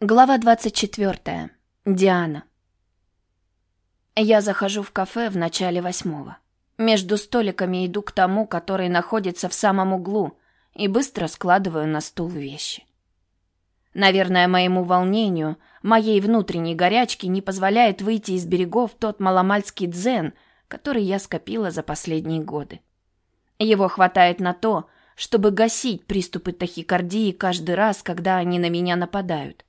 Глава 24. Диана. Я захожу в кафе в начале восьмого. Между столиками иду к тому, который находится в самом углу, и быстро складываю на стул вещи. Наверное, моему волнению, моей внутренней горячке не позволяет выйти из берегов тот маломальский дзен, который я скопила за последние годы. Его хватает на то, чтобы гасить приступы тахикардии каждый раз, когда они на меня нападают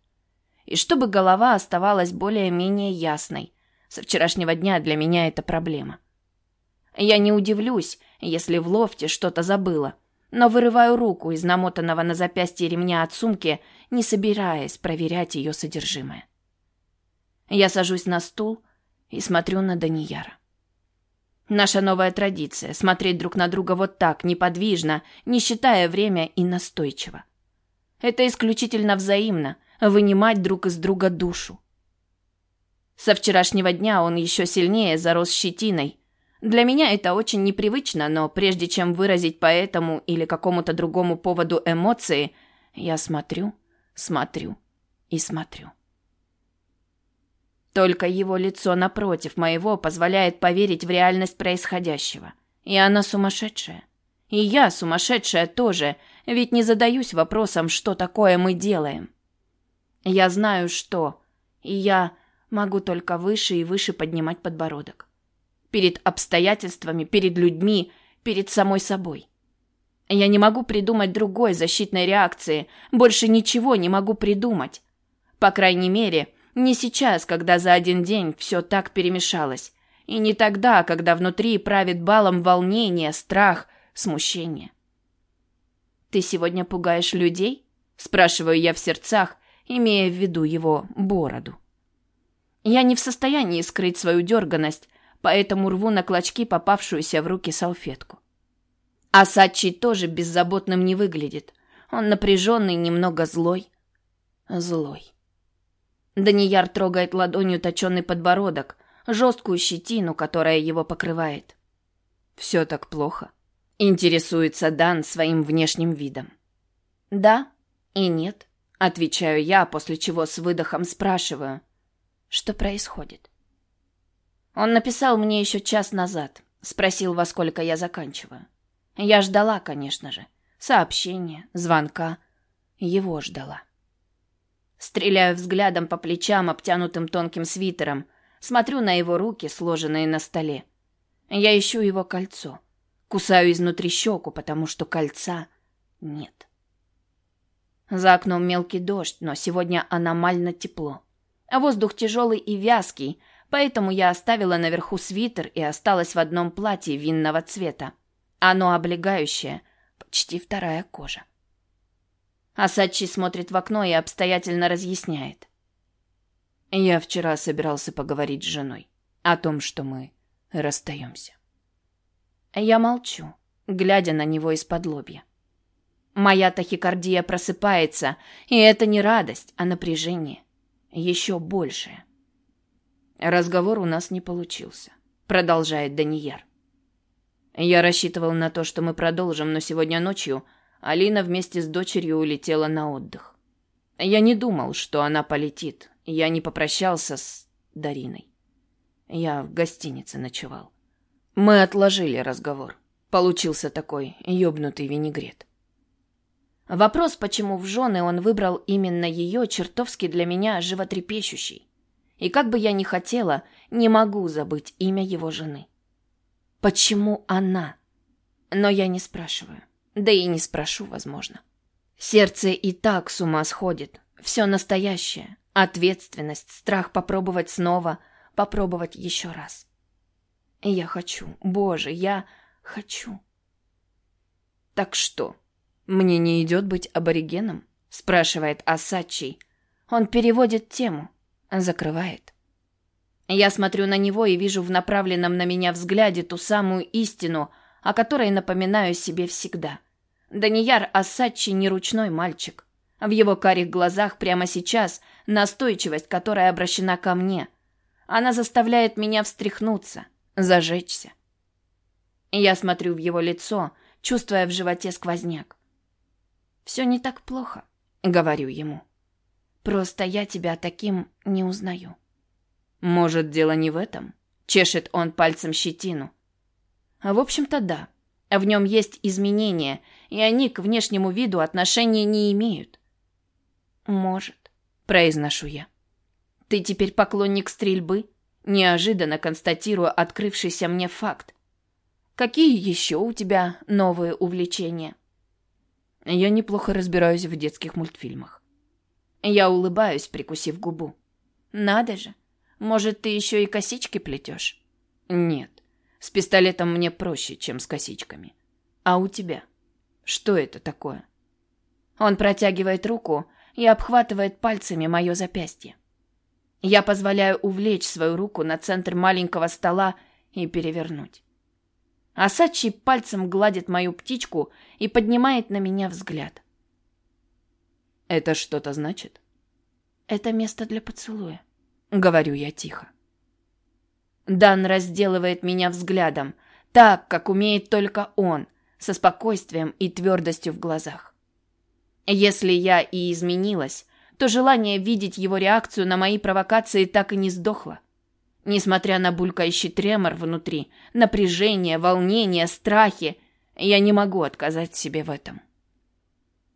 и чтобы голова оставалась более-менее ясной. Со вчерашнего дня для меня это проблема. Я не удивлюсь, если в лофте что-то забыла, но вырываю руку из намотанного на запястье ремня от сумки, не собираясь проверять ее содержимое. Я сажусь на стул и смотрю на Данияра. Наша новая традиция — смотреть друг на друга вот так, неподвижно, не считая время и настойчиво. Это исключительно взаимно, вынимать друг из друга душу. Со вчерашнего дня он еще сильнее зарос щетиной. Для меня это очень непривычно, но прежде чем выразить по этому или какому-то другому поводу эмоции, я смотрю, смотрю и смотрю. Только его лицо напротив моего позволяет поверить в реальность происходящего. И она сумасшедшая. И я сумасшедшая тоже, ведь не задаюсь вопросом, что такое мы делаем. Я знаю, что. И я могу только выше и выше поднимать подбородок. Перед обстоятельствами, перед людьми, перед самой собой. Я не могу придумать другой защитной реакции. Больше ничего не могу придумать. По крайней мере, не сейчас, когда за один день все так перемешалось. И не тогда, когда внутри правит балом волнение, страх, смущение. «Ты сегодня пугаешь людей?» Спрашиваю я в сердцах, имея в виду его бороду. Я не в состоянии скрыть свою дерганность, поэтому рву на клочки попавшуюся в руки салфетку. А Сачи тоже беззаботным не выглядит. Он напряженный, немного злой. Злой. Данияр трогает ладонью точенный подбородок, жесткую щетину, которая его покрывает. «Все так плохо?» — интересуется Дан своим внешним видом. «Да и нет». Отвечаю я, после чего с выдохом спрашиваю, что происходит. Он написал мне еще час назад, спросил, во сколько я заканчиваю. Я ждала, конечно же. Сообщения, звонка. Его ждала. Стреляю взглядом по плечам, обтянутым тонким свитером. Смотрю на его руки, сложенные на столе. Я ищу его кольцо. Кусаю изнутри щеку, потому что кольца нет. За окном мелкий дождь, но сегодня аномально тепло. А воздух тяжелый и вязкий, поэтому я оставила наверху свитер и осталась в одном платье винного цвета. Оно облегающее, почти вторая кожа. Асачи смотрит в окно и обстоятельно разъясняет. Я вчера собирался поговорить с женой о том, что мы расстаемся. Я молчу, глядя на него из-под лобья. Моя тахикардия просыпается, и это не радость, а напряжение. Еще большее. Разговор у нас не получился, продолжает Данияр. Я рассчитывал на то, что мы продолжим, но сегодня ночью Алина вместе с дочерью улетела на отдых. Я не думал, что она полетит. Я не попрощался с Дариной. Я в гостинице ночевал. Мы отложили разговор. Получился такой ёбнутый винегрет. Вопрос, почему в жены он выбрал именно ее, чертовски для меня животрепещущий. И как бы я ни хотела, не могу забыть имя его жены. Почему она? Но я не спрашиваю. Да и не спрошу, возможно. Сердце и так с ума сходит. Все настоящее. Ответственность, страх попробовать снова, попробовать еще раз. Я хочу, боже, я хочу. Так что? «Мне не идет быть аборигеном?» — спрашивает Асачи. Он переводит тему, закрывает. Я смотрю на него и вижу в направленном на меня взгляде ту самую истину, о которой напоминаю себе всегда. Данияр Асачи не ручной мальчик. В его карих глазах прямо сейчас настойчивость, которая обращена ко мне. Она заставляет меня встряхнуться, зажечься. Я смотрю в его лицо, чувствуя в животе сквозняк. Все не так плохо, говорю ему. Просто я тебя таким не узнаю. Может, дело не в этом? Чешет он пальцем щетину. А в общем-то да. В нем есть изменения, и они к внешнему виду отношения не имеют. Может, произношу я. Ты теперь поклонник стрельбы? Неожиданно констатирую открывшийся мне факт. Какие еще у тебя новые увлечения? Я неплохо разбираюсь в детских мультфильмах. Я улыбаюсь, прикусив губу. Надо же. Может, ты еще и косички плетешь? Нет. С пистолетом мне проще, чем с косичками. А у тебя? Что это такое? Он протягивает руку и обхватывает пальцами мое запястье. Я позволяю увлечь свою руку на центр маленького стола и перевернуть. Асачи пальцем гладит мою птичку и поднимает на меня взгляд. Это что-то значит? Это место для поцелуя, говорю я тихо. Дан разделывает меня взглядом, так, как умеет только он, со спокойствием и твердостью в глазах. Если я и изменилась, то желание видеть его реакцию на мои провокации так и не сдохло. Несмотря на булькающий тремор внутри, напряжение, волнение, страхи, я не могу отказать себе в этом.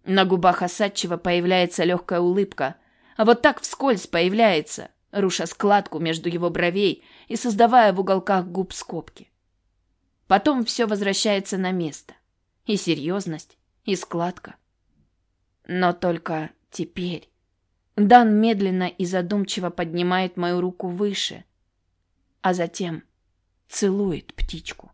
На губах Осадчего появляется легкая улыбка, а вот так вскользь появляется, руша складку между его бровей и создавая в уголках губ скобки. Потом все возвращается на место. И серьезность, и складка. Но только теперь Дан медленно и задумчиво поднимает мою руку выше, а затем целует птичку.